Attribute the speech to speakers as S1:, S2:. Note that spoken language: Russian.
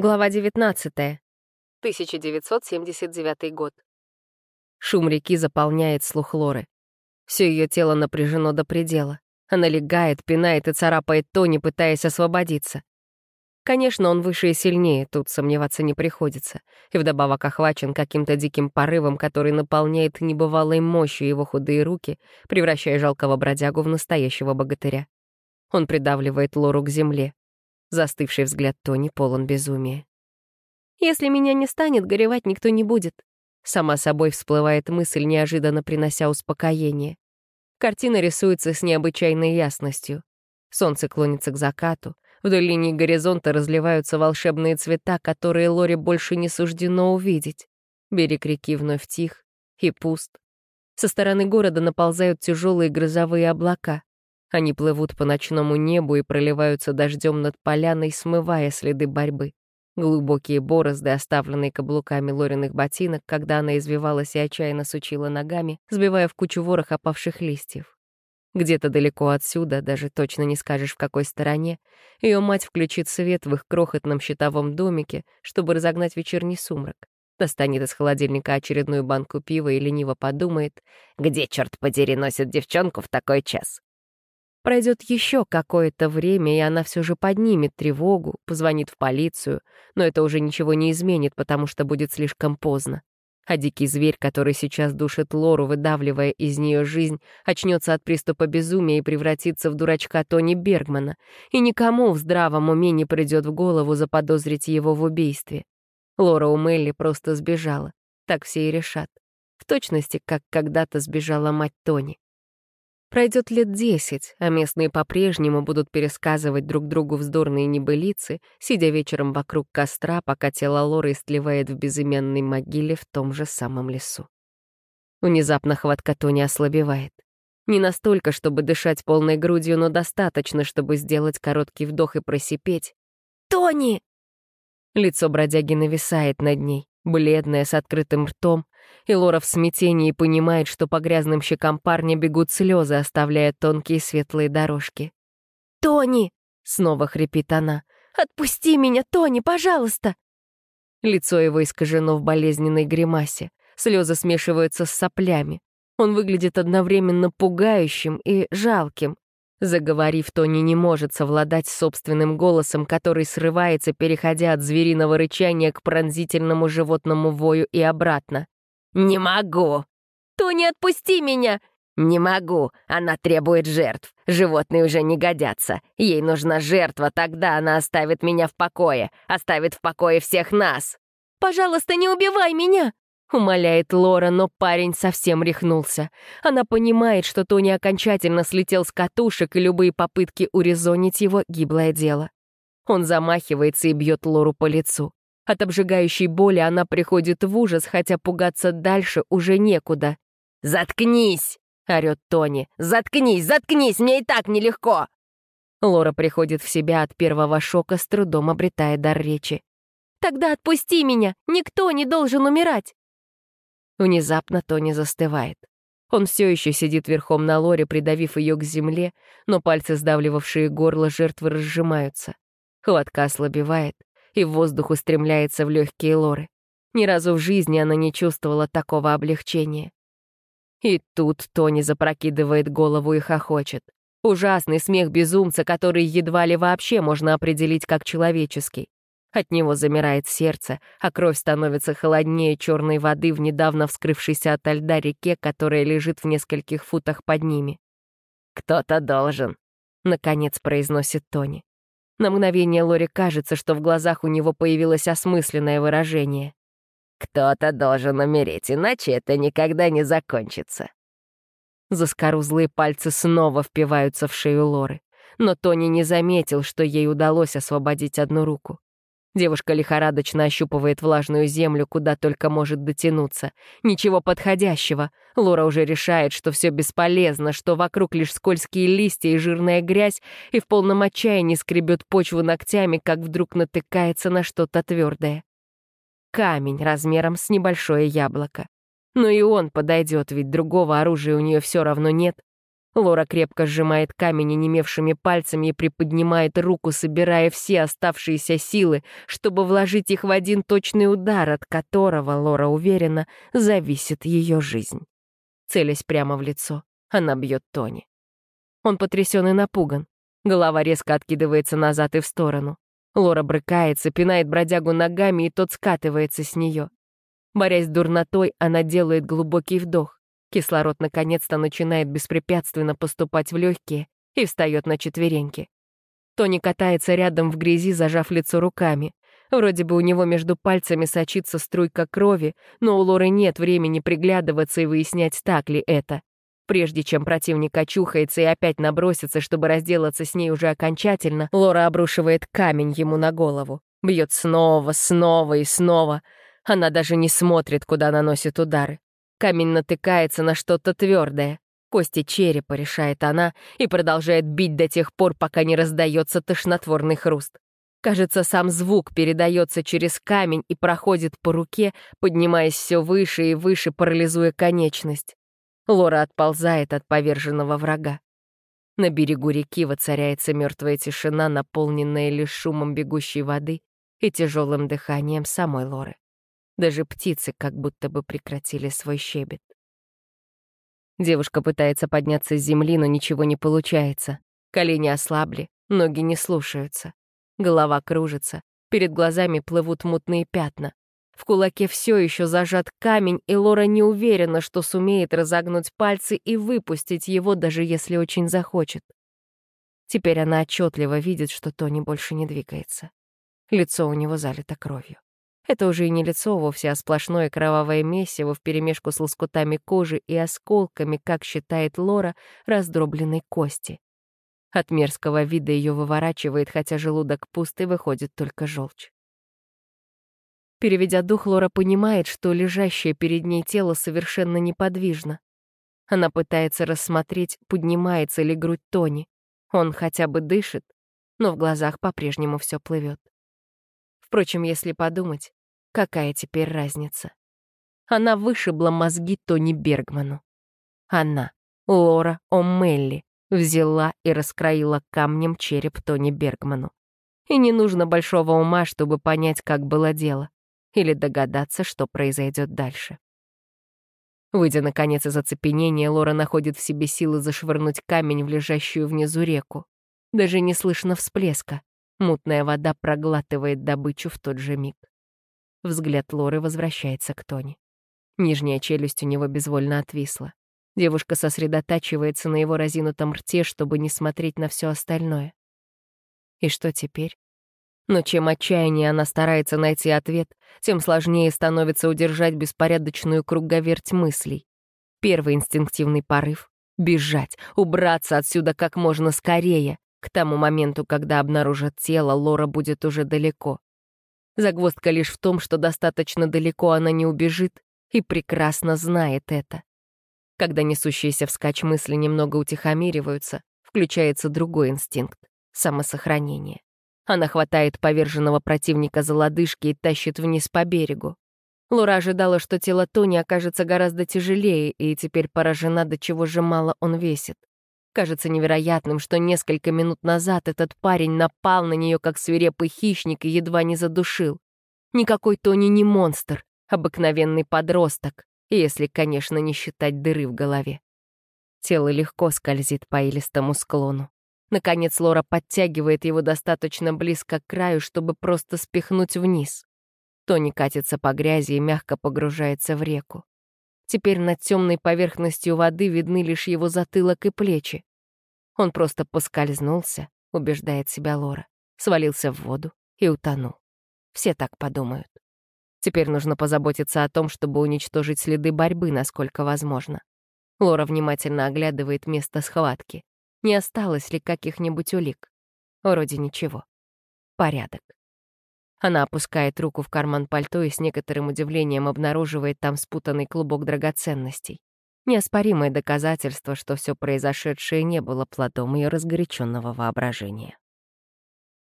S1: Глава 19. 1979 год. Шум реки заполняет слух Лоры. Все ее тело напряжено до предела. Она легает, пинает и царапает Тони, пытаясь освободиться. Конечно, он выше и сильнее, тут сомневаться не приходится. И вдобавок охвачен каким-то диким порывом, который наполняет небывалой мощью его худые руки, превращая жалкого бродягу в настоящего богатыря. Он придавливает Лору к земле, Застывший взгляд Тони полон безумия. «Если меня не станет, горевать никто не будет». Сама собой всплывает мысль, неожиданно принося успокоение. Картина рисуется с необычайной ясностью. Солнце клонится к закату, вдоль линии горизонта разливаются волшебные цвета, которые Лоре больше не суждено увидеть. Берег реки вновь тих и пуст. Со стороны города наползают тяжелые грозовые облака. Они плывут по ночному небу и проливаются дождем над поляной, смывая следы борьбы. Глубокие борозды, оставленные каблуками Лориных ботинок, когда она извивалась и отчаянно сучила ногами, сбивая в кучу ворох опавших листьев. Где-то далеко отсюда, даже точно не скажешь в какой стороне, ее мать включит свет в их крохотном щитовом домике, чтобы разогнать вечерний сумрак. Достанет из холодильника очередную банку пива и лениво подумает, где, черт подери, носит девчонку в такой час. Пройдет еще какое-то время, и она все же поднимет тревогу, позвонит в полицию, но это уже ничего не изменит, потому что будет слишком поздно. А дикий зверь, который сейчас душит Лору, выдавливая из нее жизнь, очнется от приступа безумия и превратится в дурачка Тони Бергмана, и никому в здравом уме не придет в голову заподозрить его в убийстве. Лора у Мелли просто сбежала. Так все и решат. В точности, как когда-то сбежала мать Тони. Пройдет лет десять, а местные по-прежнему будут пересказывать друг другу вздорные небылицы, сидя вечером вокруг костра, пока тело Лоры истлевает в безымянной могиле в том же самом лесу. Внезапно хватка Тони ослабевает. Не настолько, чтобы дышать полной грудью, но достаточно, чтобы сделать короткий вдох и просипеть. «Тони!» Лицо бродяги нависает над ней, бледное, с открытым ртом, и Лора в смятении понимает, что по грязным щекам парня бегут слезы, оставляя тонкие светлые дорожки. «Тони!» — снова хрипит она. «Отпусти меня, Тони, пожалуйста!» Лицо его искажено в болезненной гримасе. Слезы смешиваются с соплями. Он выглядит одновременно пугающим и жалким. Заговорив, Тони не может совладать с собственным голосом, который срывается, переходя от звериного рычания к пронзительному животному вою и обратно. «Не могу!» «Тони, отпусти меня!» «Не могу! Она требует жертв. Животные уже не годятся. Ей нужна жертва, тогда она оставит меня в покое, оставит в покое всех нас!» «Пожалуйста, не убивай меня!» — умоляет Лора, но парень совсем рехнулся. Она понимает, что Тони окончательно слетел с катушек, и любые попытки урезонить его — гиблое дело. Он замахивается и бьет Лору по лицу. От обжигающей боли она приходит в ужас, хотя пугаться дальше уже некуда. «Заткнись!» — орёт Тони. «Заткнись, заткнись, мне и так нелегко!» Лора приходит в себя от первого шока, с трудом обретая дар речи. «Тогда отпусти меня! Никто не должен умирать!» Внезапно Тони застывает. Он все еще сидит верхом на Лоре, придавив ее к земле, но пальцы, сдавливавшие горло жертвы, разжимаются. Хватка ослабевает и воздух устремляется в легкие лоры. Ни разу в жизни она не чувствовала такого облегчения. И тут Тони запрокидывает голову и хохочет. Ужасный смех безумца, который едва ли вообще можно определить как человеческий. От него замирает сердце, а кровь становится холоднее черной воды в недавно вскрывшейся ото льда реке, которая лежит в нескольких футах под ними. «Кто-то должен», — наконец произносит Тони. На мгновение Лори кажется, что в глазах у него появилось осмысленное выражение. «Кто-то должен умереть, иначе это никогда не закончится». Заскорузлые пальцы снова впиваются в шею Лоры. Но Тони не заметил, что ей удалось освободить одну руку. Девушка лихорадочно ощупывает влажную землю, куда только может дотянуться. Ничего подходящего. Лора уже решает, что все бесполезно, что вокруг лишь скользкие листья и жирная грязь, и в полном отчаянии скребет почву ногтями, как вдруг натыкается на что-то твердое. Камень размером с небольшое яблоко. Но и он подойдет, ведь другого оружия у нее все равно нет. Лора крепко сжимает камень онемевшими пальцами и приподнимает руку, собирая все оставшиеся силы, чтобы вложить их в один точный удар, от которого, Лора уверена, зависит ее жизнь. Целясь прямо в лицо, она бьет Тони. Он потрясен и напуган. Голова резко откидывается назад и в сторону. Лора брыкается, пинает бродягу ногами, и тот скатывается с нее. Борясь с дурнотой, она делает глубокий вдох. Кислород наконец-то начинает беспрепятственно поступать в легкие и встает на четвереньки. Тони катается рядом в грязи, зажав лицо руками. Вроде бы у него между пальцами сочится струйка крови, но у Лоры нет времени приглядываться и выяснять, так ли это. Прежде чем противник очухается и опять набросится, чтобы разделаться с ней уже окончательно, Лора обрушивает камень ему на голову. Бьет снова, снова и снова. Она даже не смотрит, куда наносит удары. Камень натыкается на что-то твердое. Кости черепа, решает она, и продолжает бить до тех пор, пока не раздается тошнотворный хруст. Кажется, сам звук передается через камень и проходит по руке, поднимаясь все выше и выше, парализуя конечность. Лора отползает от поверженного врага. На берегу реки воцаряется мертвая тишина, наполненная лишь шумом бегущей воды и тяжелым дыханием самой Лоры. Даже птицы как будто бы прекратили свой щебет. Девушка пытается подняться с земли, но ничего не получается. Колени ослабли, ноги не слушаются. Голова кружится, перед глазами плывут мутные пятна. В кулаке все еще зажат камень, и Лора не уверена, что сумеет разогнуть пальцы и выпустить его, даже если очень захочет. Теперь она отчетливо видит, что Тони больше не двигается. Лицо у него залито кровью. Это уже и не лицо вовсе, а сплошное кровавое месиво вперемешку с лоскутами кожи и осколками, как считает Лора, раздробленной кости. От мерзкого вида ее выворачивает, хотя желудок пуст и выходит только желчь. Переведя дух, Лора понимает, что лежащее перед ней тело совершенно неподвижно. Она пытается рассмотреть, поднимается ли грудь Тони. Он хотя бы дышит, но в глазах по-прежнему все плывет. Впрочем, если подумать, Какая теперь разница? Она вышибла мозги Тони Бергману. Она, Лора О'Мелли, взяла и раскроила камнем череп Тони Бергману. И не нужно большого ума, чтобы понять, как было дело, или догадаться, что произойдет дальше. Выйдя, наконец, из оцепенения, Лора находит в себе силы зашвырнуть камень в лежащую внизу реку. Даже не слышно всплеска. Мутная вода проглатывает добычу в тот же миг. Взгляд Лоры возвращается к Тони. Нижняя челюсть у него безвольно отвисла. Девушка сосредотачивается на его разинутом рте, чтобы не смотреть на все остальное. И что теперь? Но чем отчаяннее она старается найти ответ, тем сложнее становится удержать беспорядочную круговерть мыслей. Первый инстинктивный порыв — бежать, убраться отсюда как можно скорее. К тому моменту, когда обнаружат тело, Лора будет уже далеко. Загвоздка лишь в том, что достаточно далеко она не убежит и прекрасно знает это. Когда несущиеся вскачь мысли немного утихомириваются, включается другой инстинкт — самосохранение. Она хватает поверженного противника за лодыжки и тащит вниз по берегу. Лора ожидала, что тело Тони окажется гораздо тяжелее, и теперь поражена, до чего же мало он весит. Кажется невероятным, что несколько минут назад этот парень напал на нее как свирепый хищник и едва не задушил. Никакой Тони не монстр, обыкновенный подросток, если, конечно, не считать дыры в голове. Тело легко скользит по илистому склону. Наконец Лора подтягивает его достаточно близко к краю, чтобы просто спихнуть вниз. Тони катится по грязи и мягко погружается в реку. Теперь над темной поверхностью воды видны лишь его затылок и плечи. Он просто поскользнулся, убеждает себя Лора, свалился в воду и утонул. Все так подумают. Теперь нужно позаботиться о том, чтобы уничтожить следы борьбы, насколько возможно. Лора внимательно оглядывает место схватки. Не осталось ли каких-нибудь улик? Вроде ничего. Порядок. Она опускает руку в карман пальто и с некоторым удивлением обнаруживает там спутанный клубок драгоценностей. Неоспоримое доказательство, что все произошедшее не было плодом ее разгоряченного воображения.